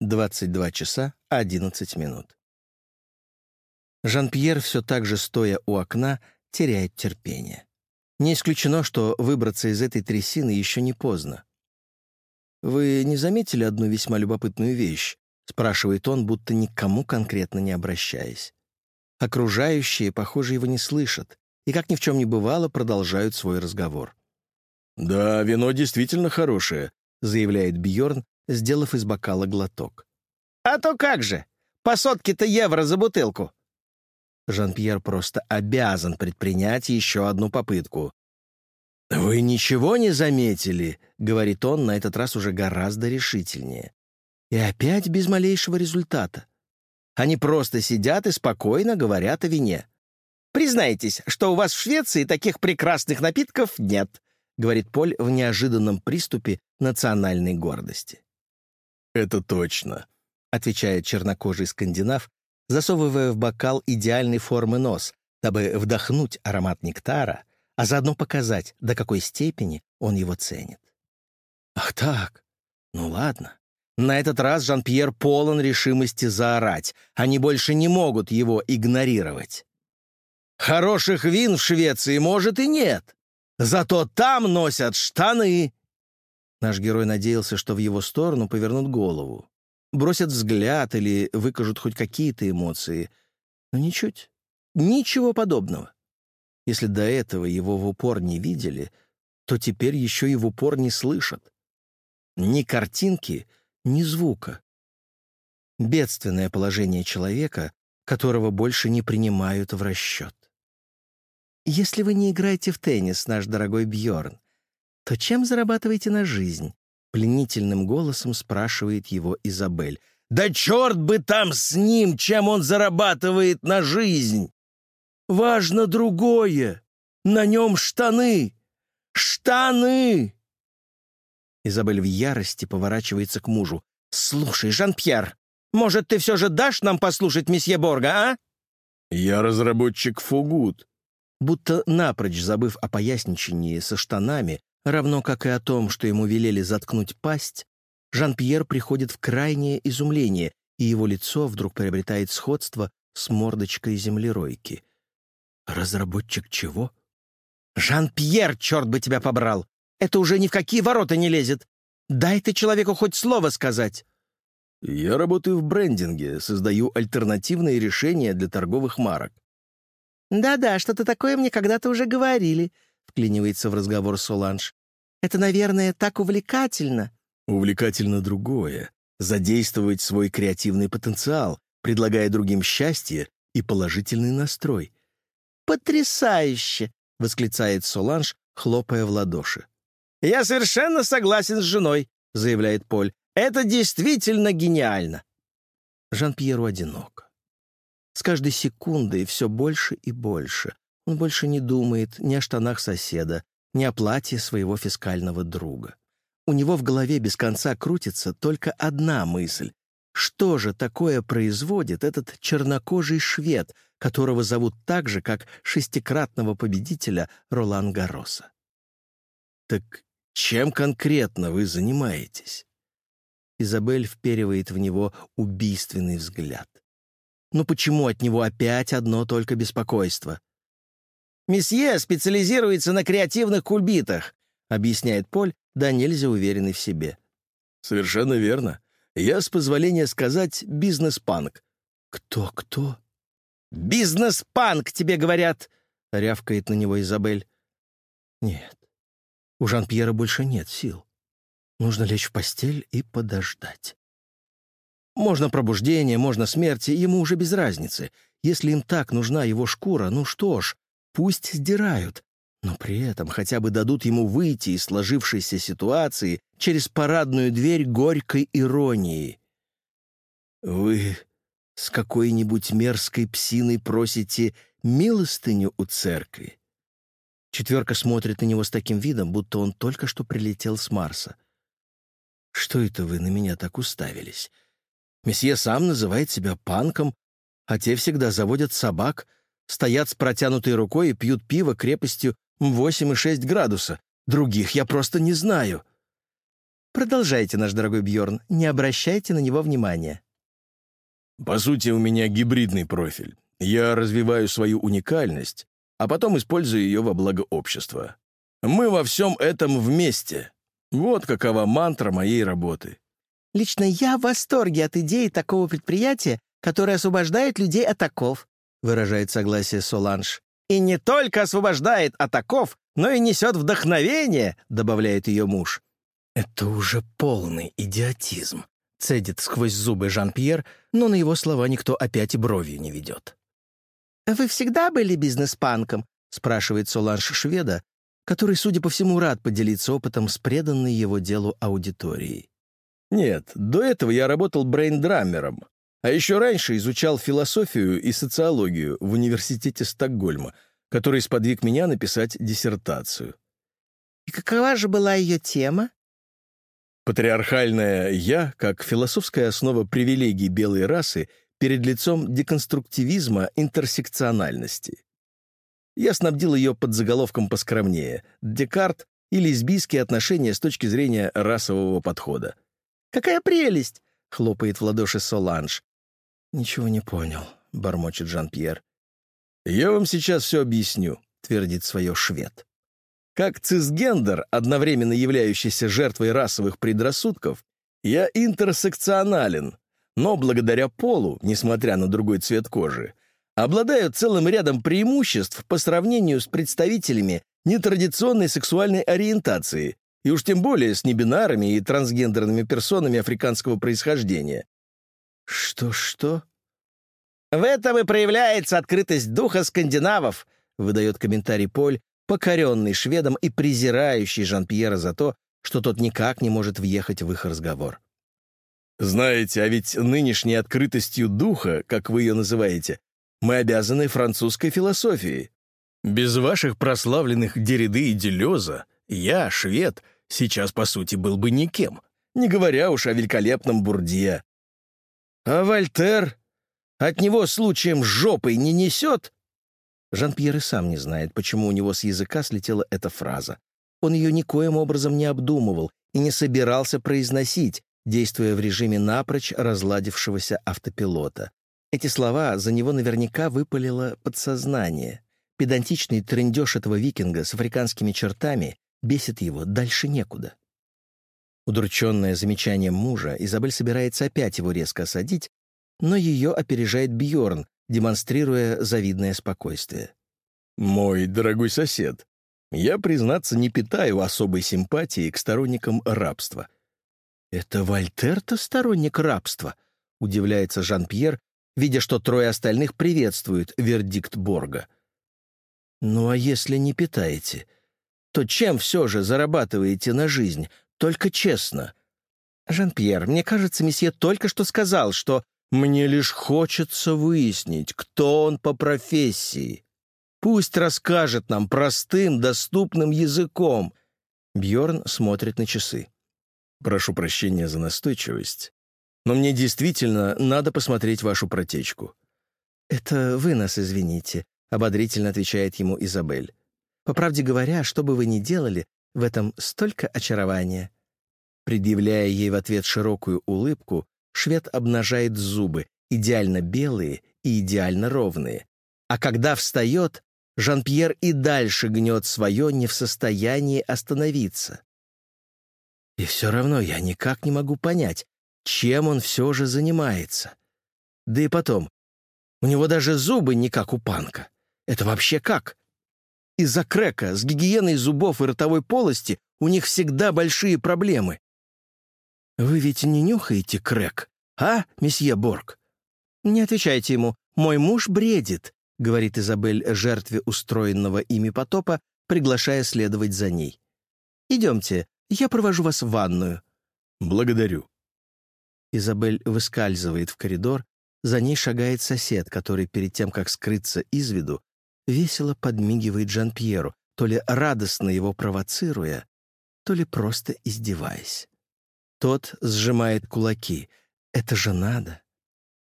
22 часа 11 минут. Жан-Пьер, все так же стоя у окна, теряет терпение. Не исключено, что выбраться из этой трясины еще не поздно. «Вы не заметили одну весьма любопытную вещь?» — спрашивает он, будто никому конкретно не обращаясь. Окружающие, похоже, его не слышат, и, как ни в чем не бывало, продолжают свой разговор. «Да, вино действительно хорошее», — заявляет Бьорн, сделав из бокала глоток. «А то как же! По сотке-то евро за бутылку!» Жан-Пьер просто обязан предпринять еще одну попытку. «Вы ничего не заметили?» — говорит он на этот раз уже гораздо решительнее. И опять без малейшего результата. Они просто сидят и спокойно говорят о вине. «Признайтесь, что у вас в Швеции таких прекрасных напитков нет», — говорит Поль в неожиданном приступе национальной гордости. «Это точно», — отвечает чернокожий скандинав, засовывая в бокал идеальной формы нос, дабы вдохнуть аромат нектара, а заодно показать, до какой степени он его ценит. Ах так, ну ладно. На этот раз Жан-Пьер полон решимости заорать. Они больше не могут его игнорировать. Хороших вин в Швеции, может, и нет. Зато там носят штаны. Наш герой надеялся, что в его сторону повернут голову, бросят взгляд или выкажут хоть какие-то эмоции. Но ничуть. Ничего подобного. Если до этого его в упор не видели, то теперь еще и в упор не слышат. Ни картинки, ни звука. Бедственное положение человека, которого больше не принимают в расчет. Если вы не играете в теннис, наш дорогой Бьорн, то чем зарабатываете на жизнь? Пленительным голосом спрашивает его Изабель. «Да черт бы там с ним, чем он зарабатывает на жизнь! Важно другое! На нем штаны! Штаны!» Изабель в ярости поворачивается к мужу. «Слушай, Жан-Пьер, может, ты все же дашь нам послушать месье Борга, а?» «Я разработчик Фугут». Будто напрочь забыв о поясничении со штанами, равно как и о том, что ему велели заткнуть пасть, Жан-Пьер приходит в крайнее изумление, и его лицо вдруг приобретает сходство с мордочкой землеройки. «Разработчик чего?» «Жан-Пьер, черт бы тебя побрал! Это уже ни в какие ворота не лезет! Дай ты человеку хоть слово сказать!» «Я работаю в брендинге, создаю альтернативные решения для торговых марок». «Да-да, что-то такое мне когда-то уже говорили», — вклинивается в разговор Соланж. «Это, наверное, так увлекательно». «Увлекательно другое. Задействовать свой креативный потенциал, предлагая другим счастье и положительный настрой». «Потрясающе!» — восклицает Соланж, хлопая в ладоши. «Я совершенно согласен с женой», — заявляет Поль. «Это действительно гениально». Жан-Пьеру одиноко. С каждой секундой все больше и больше. Он больше не думает ни о штанах соседа, ни о платье своего фискального друга. У него в голове без конца крутится только одна мысль. Что же такое производит этот чернокожий швед, которого зовут так же, как шестикратного победителя Ролан Гароса? «Так чем конкретно вы занимаетесь?» Изабель вперивает в него убийственный взгляд. Но почему от него опять одно только беспокойство? «Месье специализируется на креативных кульбитах», — объясняет Поль, да нельзя уверенный в себе. «Совершенно верно. Я, с позволения сказать, бизнес-панк». «Кто-кто?» «Бизнес-панк, тебе говорят!» — рявкает на него Изабель. «Нет, у Жан-Пьера больше нет сил. Нужно лечь в постель и подождать. Можно пробуждение, можно смерти, ему уже без разницы. Если им так нужна его шкура, ну что ж, пусть сдирают. Но при этом хотя бы дадут ему выйти из сложившейся ситуации через парадную дверь горькой иронии. «Вы с какой-нибудь мерзкой псиной просите милостыню у церкви?» Четверка смотрит на него с таким видом, будто он только что прилетел с Марса. «Что это вы на меня так уставились? Месье сам называет себя панком, а те всегда заводят собак, стоят с протянутой рукой и пьют пиво крепостью 8,6 градуса. Других я просто не знаю». Продолжайте, наш дорогой Бьорн, не обращайте на него внимания. По сути, у меня гибридный профиль. Я развиваю свою уникальность, а потом использую ее во благо общества. Мы во всем этом вместе. Вот какова мантра моей работы. Лично я в восторге от идеи такого предприятия, которое освобождает людей от оков, выражает согласие Соланж. И не только освобождает от оков, но и несет вдохновение, добавляет ее муж. «Это уже полный идиотизм», — цедит сквозь зубы Жан-Пьер, но на его слова никто опять и бровью не ведет. «Вы всегда были бизнес-панком?» — спрашивает Соланж шведа, который, судя по всему, рад поделиться опытом с преданной его делу аудиторией. «Нет, до этого я работал брейндрамером, а еще раньше изучал философию и социологию в университете Стокгольма, который сподвиг меня написать диссертацию». «И какова же была ее тема?» Патриархальное «я» как философская основа привилегий белой расы перед лицом деконструктивизма интерсекциональности. Я снабдил ее под заголовком поскромнее «Декарт и лесбийские отношения с точки зрения расового подхода». «Какая прелесть!» — хлопает в ладоши Соланж. «Ничего не понял», — бормочет Жан-Пьер. «Я вам сейчас все объясню», — твердит свое швед. Как цисгендер, одновременно являющийся жертвой расовых предрассудков, я интерсекционален, но благодаря полу, несмотря на другой цвет кожи, обладаю целым рядом преимуществ по сравнению с представителями нетрадиционной сексуальной ориентации, и уж тем более с небинарами и трансгендерными персонами африканского происхождения. «Что-что?» «В этом и проявляется открытость духа скандинавов», выдает комментарий Поль, покоренный шведом и презирающий Жан-Пьера за то, что тот никак не может въехать в их разговор. «Знаете, а ведь нынешней открытостью духа, как вы ее называете, мы обязаны французской философии. Без ваших прославленных Дериды и Делеза я, швед, сейчас, по сути, был бы никем, не говоря уж о великолепном Бурдье. А Вольтер? От него случаем жопой не несет?» Жан-Пьер и сам не знает, почему у него с языка слетела эта фраза. Он ее никоим образом не обдумывал и не собирался произносить, действуя в режиме напрочь разладившегося автопилота. Эти слова за него наверняка выпалило подсознание. Педантичный трендеж этого викинга с африканскими чертами бесит его дальше некуда. Удрученная замечанием мужа, Изабель собирается опять его резко осадить, но ее опережает Бьорн, демонстрируя завидное спокойствие. «Мой дорогой сосед, я, признаться, не питаю особой симпатии к сторонникам рабства». «Это Вольтер-то сторонник рабства?» — удивляется Жан-Пьер, видя, что трое остальных приветствуют вердикт Борга. «Ну а если не питаете, то чем все же зарабатываете на жизнь? Только честно». «Жан-Пьер, мне кажется, месье только что сказал, что мне лишь хочется выяснить, кто он по профессии. Пусть расскажет нам простым, доступным языком». Бьорн смотрит на часы. «Прошу прощения за настойчивость, но мне действительно надо посмотреть вашу протечку». «Это вы нас извините», — ободрительно отвечает ему Изабель. «По правде говоря, что бы вы ни делали, в этом столько очарования». Предъявляя ей в ответ широкую улыбку, швед обнажает зубы, идеально белые и идеально ровные. А когда встает, Жан-Пьер и дальше гнет свое, не в состоянии остановиться. И все равно я никак не могу понять, чем он все же занимается. Да и потом, у него даже зубы не как у панка. Это вообще как? Из-за крека с гигиеной зубов и ротовой полости у них всегда большие проблемы. «Вы ведь не нюхаете крэк, а, месье Борг?» «Не отвечайте ему. Мой муж бредит», — говорит Изабель жертве устроенного ими потопа, приглашая следовать за ней. «Идемте, я провожу вас в ванную». «Благодарю». Изабель выскальзывает в коридор, за ней шагает сосед, который перед тем, как скрыться из виду, весело подмигивает Жан-Пьеру, то ли радостно его провоцируя, то ли просто издеваясь. Тот сжимает кулаки. Это же надо.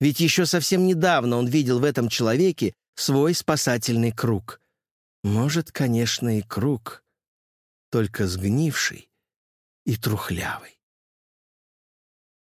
Ведь еще совсем недавно он видел в этом человеке свой спасательный круг. Может, конечно, и круг, только сгнивший и трухлявый.